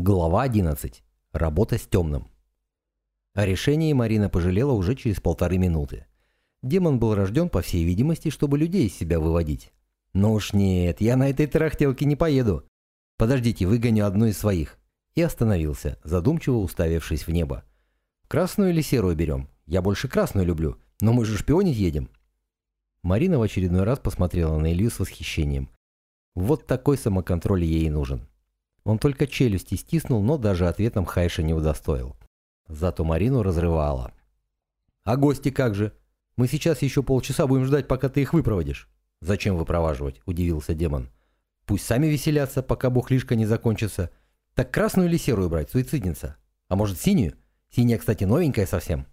Глава 11. Работа с темным. О решении Марина пожалела уже через полторы минуты. Демон был рожден, по всей видимости, чтобы людей из себя выводить. «Ну уж нет, я на этой тарахтелке не поеду. Подождите, выгоню одну из своих». И остановился, задумчиво уставившись в небо. «Красную или серую берем? Я больше красную люблю, но мы же шпионить едем». Марина в очередной раз посмотрела на Илью с восхищением. Вот такой самоконтроль ей и нужен. Он только челюсти стиснул, но даже ответом Хайша не удостоил. Зато Марину разрывало. «А гости как же? Мы сейчас еще полчаса будем ждать, пока ты их выпроводишь». «Зачем выпроваживать?» – удивился демон. «Пусть сами веселятся, пока бухлишка не закончится. Так красную или серую брать, суицидница? А может синюю? Синяя, кстати, новенькая совсем».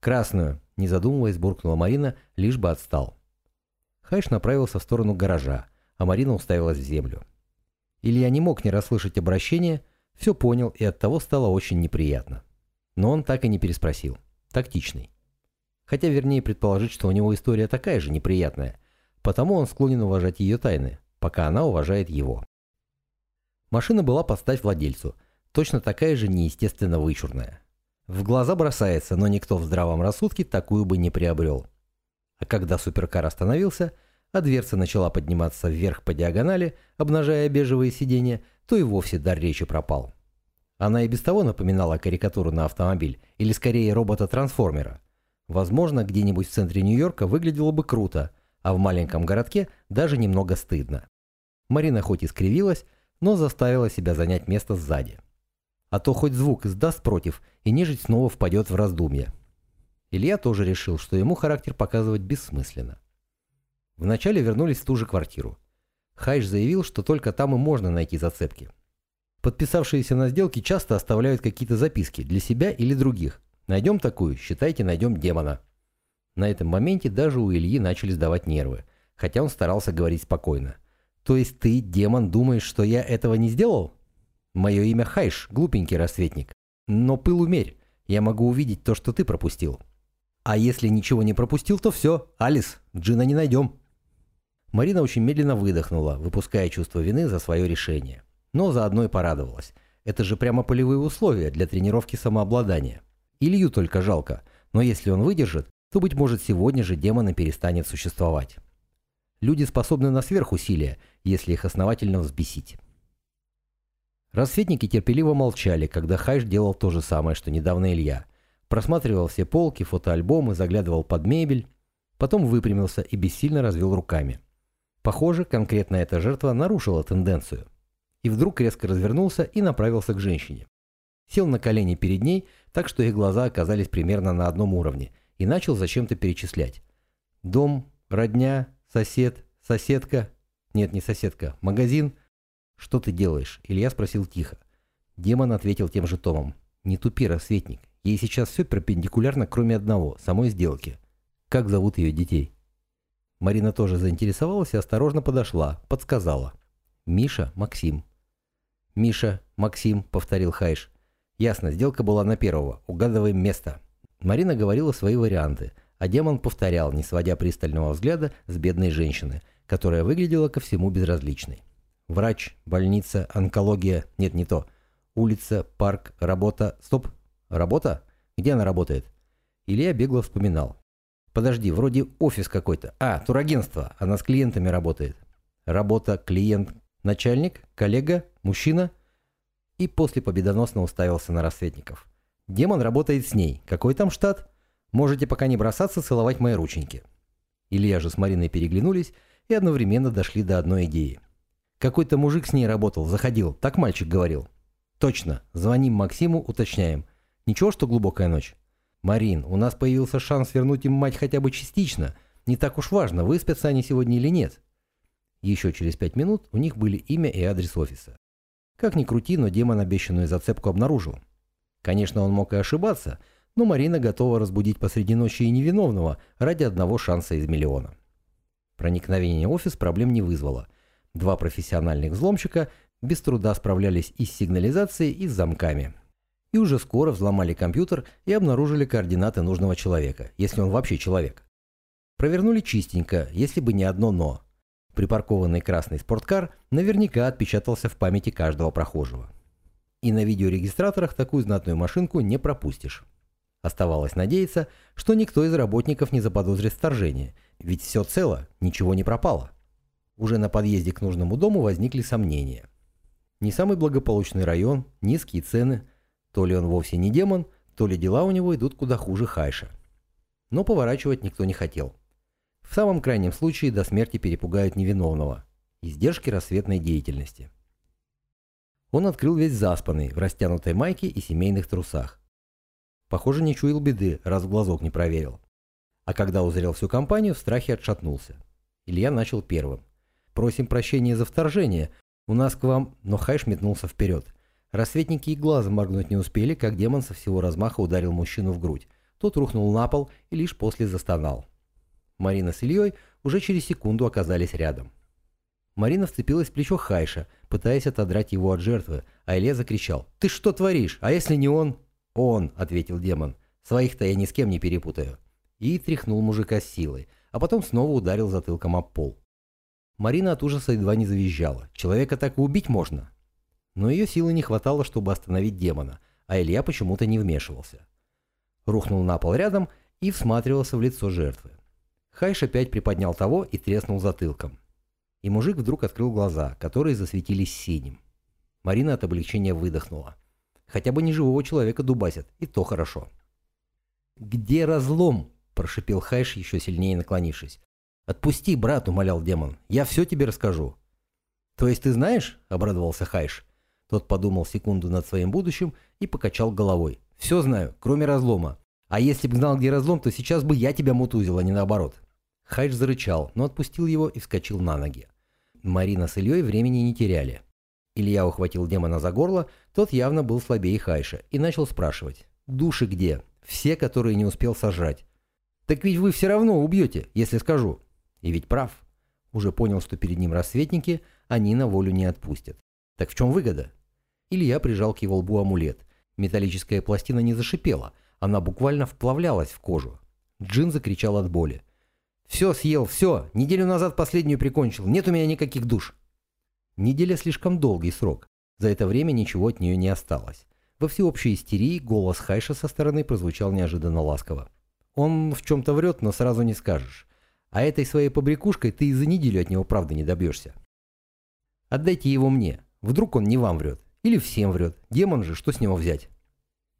«Красную», – не задумываясь, буркнула Марина, лишь бы отстал. Хайш направился в сторону гаража, а Марина уставилась в землю. Илья не мог не расслышать обращение, все понял и оттого стало очень неприятно. Но он так и не переспросил. Тактичный. Хотя вернее предположить, что у него история такая же неприятная, потому он склонен уважать ее тайны, пока она уважает его. Машина была под стать владельцу, точно такая же неестественно вычурная. В глаза бросается, но никто в здравом рассудке такую бы не приобрел. А когда суперкар остановился – а дверца начала подниматься вверх по диагонали, обнажая бежевые сиденья, то и вовсе дар речи пропал. Она и без того напоминала карикатуру на автомобиль, или скорее робота-трансформера. Возможно, где-нибудь в центре Нью-Йорка выглядело бы круто, а в маленьком городке даже немного стыдно. Марина хоть и скривилась, но заставила себя занять место сзади. А то хоть звук издаст против, и нежить снова впадет в раздумье. Илья тоже решил, что ему характер показывать бессмысленно. Вначале вернулись в ту же квартиру. Хайш заявил, что только там и можно найти зацепки. Подписавшиеся на сделки часто оставляют какие-то записки для себя или других. Найдем такую, считайте, найдем демона. На этом моменте даже у Ильи начали сдавать нервы, хотя он старался говорить спокойно. То есть ты, демон, думаешь, что я этого не сделал? Мое имя Хайш, глупенький рассветник. Но пыл умерь, я могу увидеть то, что ты пропустил. А если ничего не пропустил, то все, Алис, Джина не найдем. Марина очень медленно выдохнула, выпуская чувство вины за свое решение. Но заодно и порадовалась. Это же прямо полевые условия для тренировки самообладания. Илью только жалко, но если он выдержит, то, быть может, сегодня же демона перестанет существовать. Люди способны на сверхусилия, если их основательно взбесить. Рассветники терпеливо молчали, когда Хайш делал то же самое, что недавно Илья. Просматривал все полки, фотоальбомы, заглядывал под мебель, потом выпрямился и бессильно развел руками. Похоже, конкретно эта жертва нарушила тенденцию. И вдруг резко развернулся и направился к женщине. Сел на колени перед ней, так что их глаза оказались примерно на одном уровне, и начал зачем-то перечислять. Дом, родня, сосед, соседка. Нет, не соседка, магазин. Что ты делаешь? Илья спросил тихо. Демон ответил тем же томом. Не тупи, рассветник. Ей сейчас все перпендикулярно, кроме одного, самой сделки. Как зовут ее детей? Марина тоже заинтересовалась и осторожно подошла, подсказала. «Миша, Максим». «Миша, Максим», — повторил Хайш. «Ясно, сделка была на первого. Угадываем место». Марина говорила свои варианты, а демон повторял, не сводя пристального взгляда с бедной женщины, которая выглядела ко всему безразличной. Врач, больница, онкология... Нет, не то. Улица, парк, работа... Стоп. Работа? Где она работает? Илья бегло вспоминал. Подожди, вроде офис какой-то. А, турагентство. Она с клиентами работает. Работа, клиент, начальник, коллега, мужчина. И после победоносно уставился на рассветников. Демон работает с ней. Какой там штат? Можете пока не бросаться целовать мои рученьки. Илья же с Мариной переглянулись и одновременно дошли до одной идеи. Какой-то мужик с ней работал, заходил, так мальчик говорил. Точно, звоним Максиму, уточняем. Ничего, что глубокая ночь? «Марин, у нас появился шанс вернуть им мать хотя бы частично. Не так уж важно, выспятся они сегодня или нет». Еще через пять минут у них были имя и адрес офиса. Как ни крути, но демон обещанную зацепку обнаружил. Конечно, он мог и ошибаться, но Марина готова разбудить посреди ночи и невиновного ради одного шанса из миллиона. Проникновение в офис проблем не вызвало. Два профессиональных взломщика без труда справлялись и с сигнализацией, и с замками – и уже скоро взломали компьютер и обнаружили координаты нужного человека, если он вообще человек. Провернули чистенько, если бы не одно «но». Припаркованный красный спорткар наверняка отпечатался в памяти каждого прохожего. И на видеорегистраторах такую знатную машинку не пропустишь. Оставалось надеяться, что никто из работников не заподозрит вторжение, ведь все цело, ничего не пропало. Уже на подъезде к нужному дому возникли сомнения. Не самый благополучный район, низкие цены, то ли он вовсе не демон, то ли дела у него идут куда хуже Хайша. Но поворачивать никто не хотел. В самом крайнем случае до смерти перепугают невиновного. Издержки рассветной деятельности. Он открыл весь заспанный, в растянутой майке и семейных трусах. Похоже, не чуял беды, раз в глазок не проверил. А когда узрел всю компанию, в страхе отшатнулся. Илья начал первым. «Просим прощения за вторжение. У нас к вам...» Но Хайш метнулся вперед. Рассветники и глазом моргнуть не успели, как демон со всего размаха ударил мужчину в грудь. Тот рухнул на пол и лишь после застонал. Марина с Ильей уже через секунду оказались рядом. Марина вцепилась в плечо Хайша, пытаясь отодрать его от жертвы, а Илья закричал «Ты что творишь? А если не он?» «Он», — ответил демон. «Своих-то я ни с кем не перепутаю». И тряхнул мужика силой, а потом снова ударил затылком об пол. Марина от ужаса едва не завизжала. Человека так и убить можно. Но ее силы не хватало, чтобы остановить демона, а Илья почему-то не вмешивался. Рухнул на пол рядом и всматривался в лицо жертвы. Хайш опять приподнял того и треснул затылком. И мужик вдруг открыл глаза, которые засветились синим. Марина от облегчения выдохнула. Хотя бы не живого человека дубасят, и то хорошо. «Где разлом?» – прошипел Хайш, еще сильнее наклонившись. «Отпусти, брат», – умолял демон. «Я все тебе расскажу». «То есть ты знаешь?» – обрадовался Хайш. Тот подумал секунду над своим будущим и покачал головой. «Все знаю, кроме разлома. А если бы знал, где разлом, то сейчас бы я тебя мутузил, а не наоборот». Хайш зарычал, но отпустил его и вскочил на ноги. Марина с Ильей времени не теряли. Илья ухватил демона за горло, тот явно был слабее Хайша, и начал спрашивать. «Души где? Все, которые не успел сожрать». «Так ведь вы все равно убьете, если скажу». И ведь прав. Уже понял, что перед ним рассветники, они на волю не отпустят. Так в чем выгода? Илья прижал к его лбу амулет. Металлическая пластина не зашипела, она буквально вплавлялась в кожу. Джин закричал от боли. «Все съел, все! Неделю назад последнюю прикончил, нет у меня никаких душ!» Неделя слишком долгий срок. За это время ничего от нее не осталось. Во всеобщей истерии голос Хайша со стороны прозвучал неожиданно ласково. Он в чем-то врет, но сразу не скажешь. А этой своей побрякушкой ты и за неделю от него правды не добьешься. Отдайте его мне. Вдруг он не вам врет. Или всем врет. Демон же, что с него взять?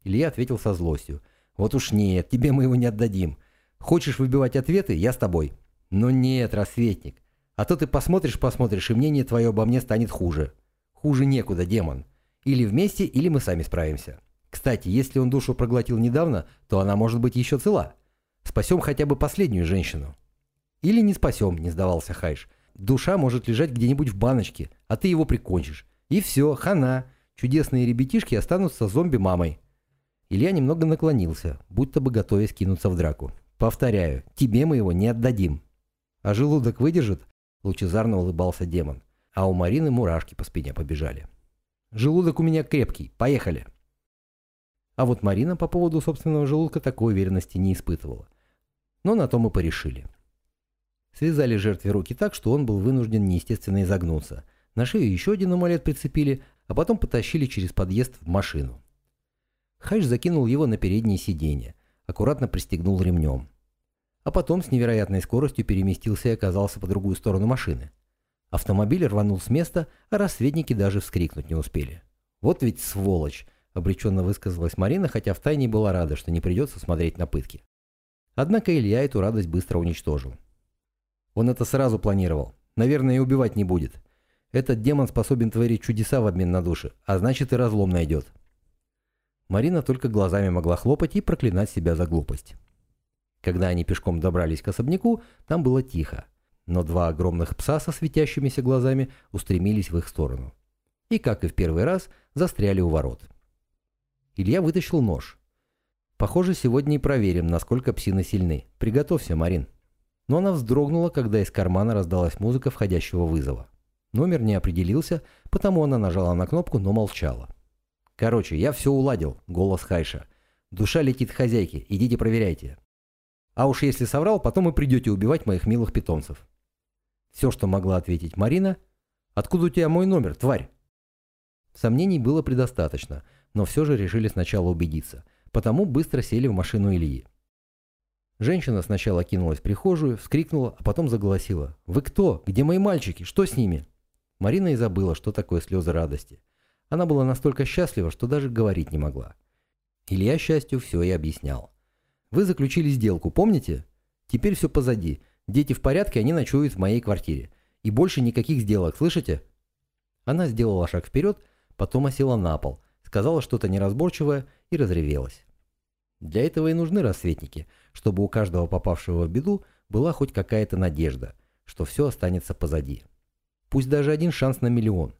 Илья ответил со злостью. Вот уж нет, тебе мы его не отдадим. Хочешь выбивать ответы, я с тобой. Но нет, рассветник. А то ты посмотришь-посмотришь, и мнение твое обо мне станет хуже. Хуже некуда, демон. Или вместе, или мы сами справимся. Кстати, если он душу проглотил недавно, то она может быть еще цела. Спасем хотя бы последнюю женщину. Или не спасем, не сдавался Хайш. Душа может лежать где-нибудь в баночке, а ты его прикончишь. И все, хана. Чудесные ребятишки останутся зомби-мамой. Илья немного наклонился, будто бы готовясь кинуться в драку. Повторяю, тебе мы его не отдадим. А желудок выдержит? Лучезарно улыбался демон, а у Марины мурашки по спине побежали. «Желудок у меня крепкий, поехали!» А вот Марина по поводу собственного желудка такой уверенности не испытывала. Но на то мы порешили. Связали жертве руки так, что он был вынужден неестественно изогнуться. На шею еще один амулет прицепили, а потом потащили через подъезд в машину. Хайш закинул его на переднее сиденье, аккуратно пристегнул ремнем а потом с невероятной скоростью переместился и оказался по другую сторону машины. Автомобиль рванул с места, а рассветники даже вскрикнуть не успели. «Вот ведь сволочь!» – обреченно высказалась Марина, хотя втайне была рада, что не придется смотреть на пытки. Однако Илья эту радость быстро уничтожил. Он это сразу планировал. Наверное, и убивать не будет. Этот демон способен творить чудеса в обмен на души, а значит и разлом найдет. Марина только глазами могла хлопать и проклинать себя за глупость. Когда они пешком добрались к особняку, там было тихо, но два огромных пса со светящимися глазами устремились в их сторону. И, как и в первый раз, застряли у ворот. Илья вытащил нож. «Похоже, сегодня и проверим, насколько псины сильны. Приготовься, Марин». Но она вздрогнула, когда из кармана раздалась музыка входящего вызова. Номер не определился, потому она нажала на кнопку, но молчала. «Короче, я все уладил», — голос Хайша. «Душа летит хозяйке, идите проверяйте». А уж если соврал, потом и придете убивать моих милых питомцев. Все, что могла ответить Марина. Откуда у тебя мой номер, тварь? Сомнений было предостаточно, но все же решили сначала убедиться, потому быстро сели в машину Ильи. Женщина сначала кинулась в прихожую, вскрикнула, а потом заголосила. «Вы кто? Где мои мальчики? Что с ними?» Марина и забыла, что такое слезы радости. Она была настолько счастлива, что даже говорить не могла. Илья счастью все и объяснял. «Вы заключили сделку, помните? Теперь все позади. Дети в порядке, они ночуют в моей квартире. И больше никаких сделок, слышите?» Она сделала шаг вперед, потом осела на пол, сказала что-то неразборчивое и разревелась. Для этого и нужны рассветники, чтобы у каждого попавшего в беду была хоть какая-то надежда, что все останется позади. Пусть даже один шанс на миллион.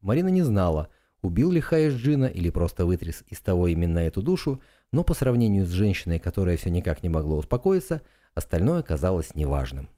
Марина не знала, убил ли Хайш Джина или просто вытряс из того именно эту душу, но по сравнению с женщиной, которая все никак не могла успокоиться, остальное казалось неважным.